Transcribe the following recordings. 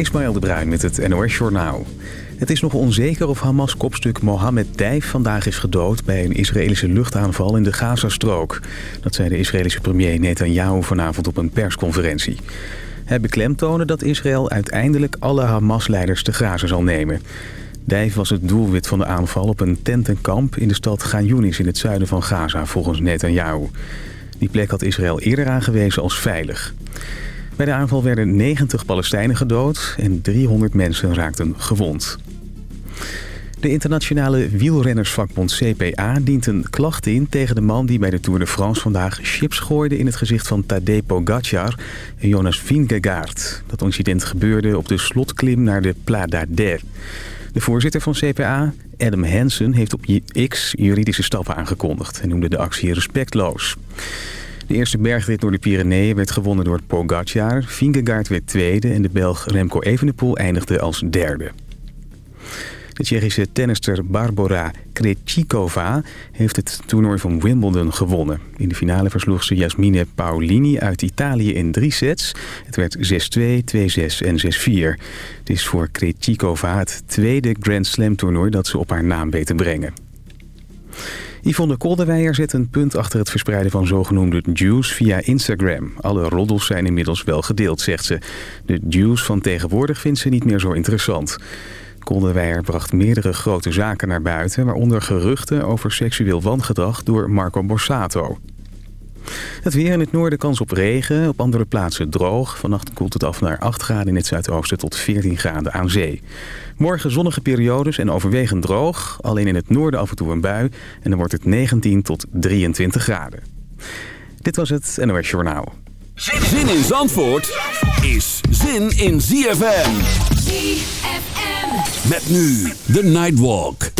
Ismaël de Bruin met het NOS Journaal. Het is nog onzeker of Hamas-kopstuk Mohammed Dijf vandaag is gedood... bij een Israëlische luchtaanval in de Gazastrook. Dat zei de Israëlische premier Netanyahu vanavond op een persconferentie. Hij beklemtoonde dat Israël uiteindelijk alle Hamas-leiders te grazen zal nemen. Dijf was het doelwit van de aanval op een tentenkamp in de stad Gaan in het zuiden van Gaza, volgens Netanyahu. Die plek had Israël eerder aangewezen als veilig. Bij de aanval werden 90 Palestijnen gedood en 300 mensen raakten gewond. De internationale wielrennersvakbond CPA dient een klacht in tegen de man die bij de Tour de France vandaag chips gooide in het gezicht van Tadej Pogacar en Jonas Vingegaard. Dat incident gebeurde op de slotklim naar de Pla d'Ardère. De voorzitter van CPA, Adam Hansen, heeft op X juridische stappen aangekondigd en noemde de actie respectloos. De eerste bergrit door de Pyreneeën werd gewonnen door Pogacar. Vingegaard werd tweede en de Belg Remco Evenepoel eindigde als derde. De Tsjechische tennister Barbora Krejcikova heeft het toernooi van Wimbledon gewonnen. In de finale versloeg ze Jasmine Paolini uit Italië in drie sets. Het werd 6-2, 2-6 en 6-4. Het is voor Krejcikova het tweede Grand Slam toernooi dat ze op haar naam weet te brengen. Yvonne Kolderweijer zet een punt achter het verspreiden van zogenoemde juice via Instagram. Alle roddels zijn inmiddels wel gedeeld, zegt ze. De juice van tegenwoordig vindt ze niet meer zo interessant. Kolderweijer bracht meerdere grote zaken naar buiten... waaronder geruchten over seksueel wangedrag door Marco Borsato. Het weer in het noorden kans op regen, op andere plaatsen droog. Vannacht koelt het af naar 8 graden in het zuidoosten tot 14 graden aan zee. Morgen zonnige periodes en overwegend droog. Alleen in het noorden af en toe een bui. En dan wordt het 19 tot 23 graden. Dit was het NOS Journaal. Zin in Zandvoort is zin in ZFM. ZFM. Met nu de Nightwalk.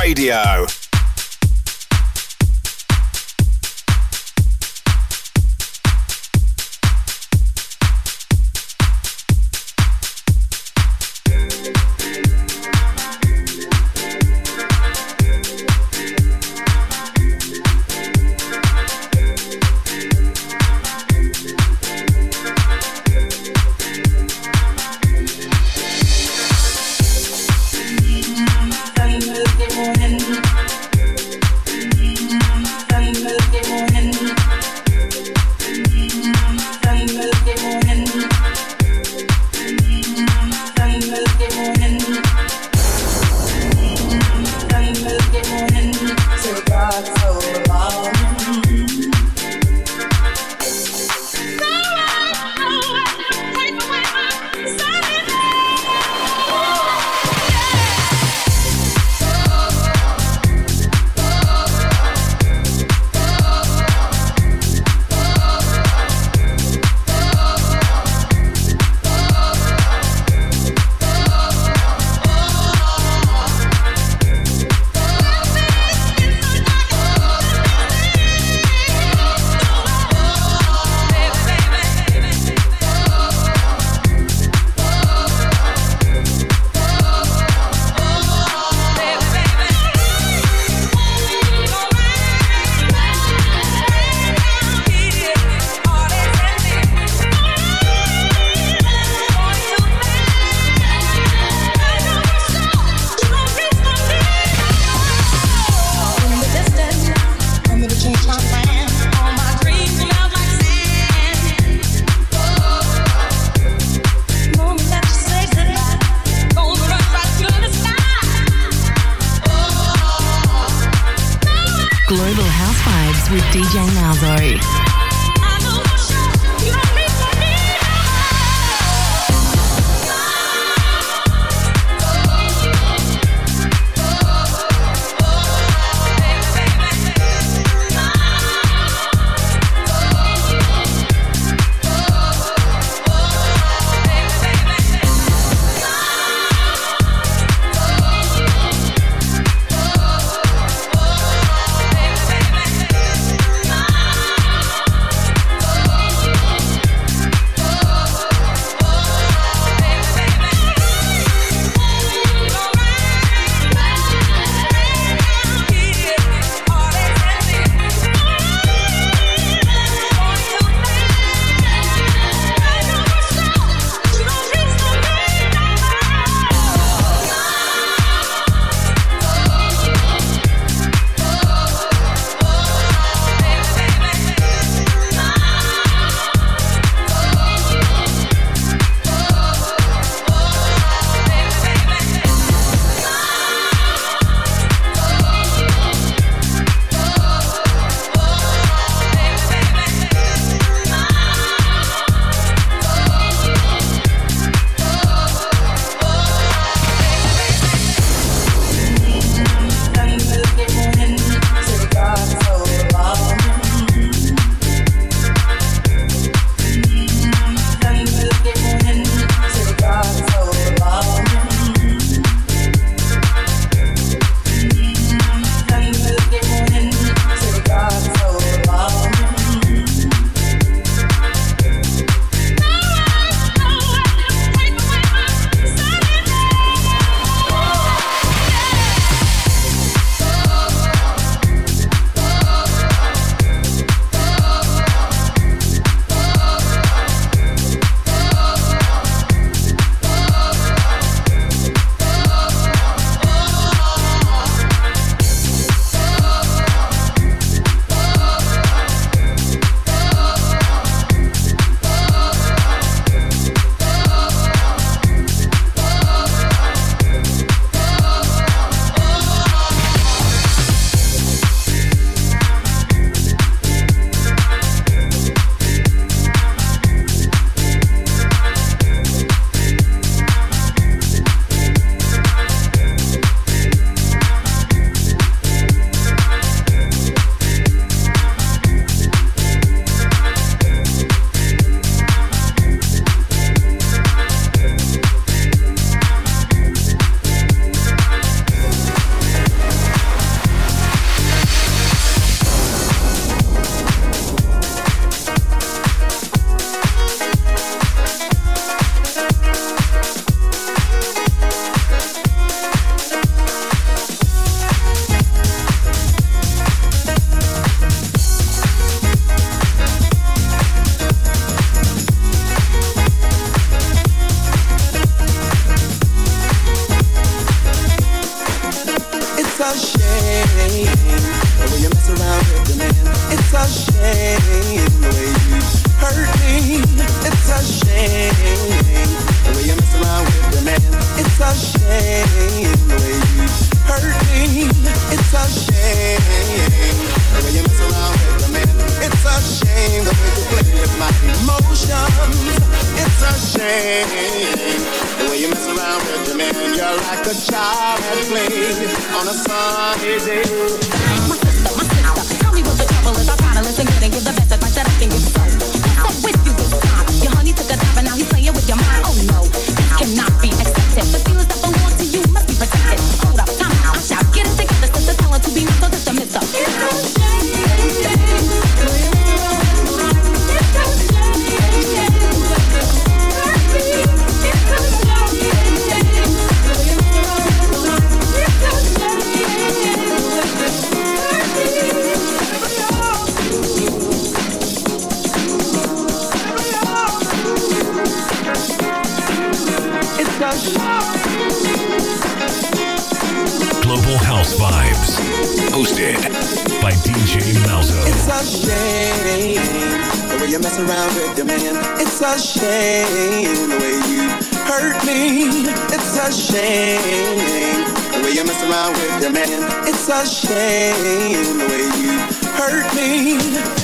radio. hosted by DJ Malzo. It's a shame the way you mess around with your man. It's a shame the way you hurt me. It's a shame the way you mess around with your man. It's a shame the way you hurt me.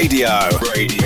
Radio. Radio.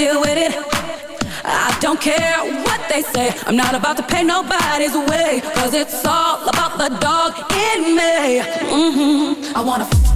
deal with it. I don't care what they say. I'm not about to pay nobody's way. Cause it's all about the dog in me. Mm-hmm. I wanna.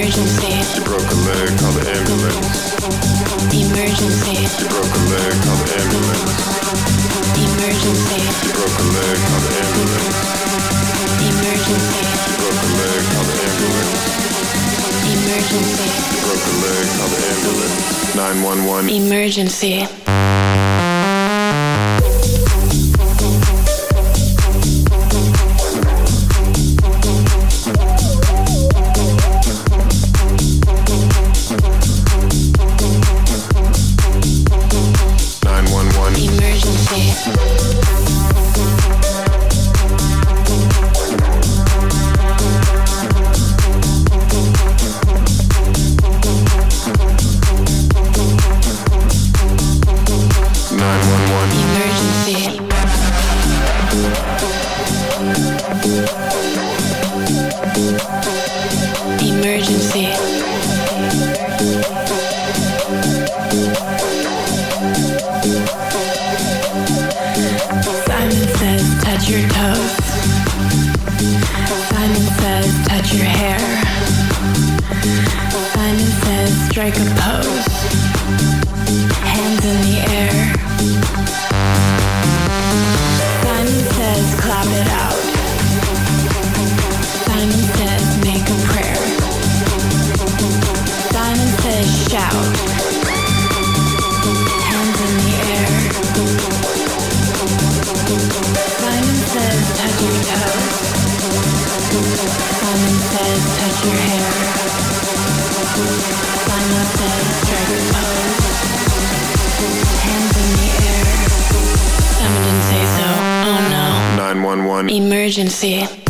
emergency. You broke a leg, call the ambulance. Emergency. You broke a leg, call the ambulance. Emergency. You broke a leg, call the ambulance. Emergency. You broke a leg, call the ambulance. Emergency. You broke a leg, call the ambulance. 911. Emergency. emergency.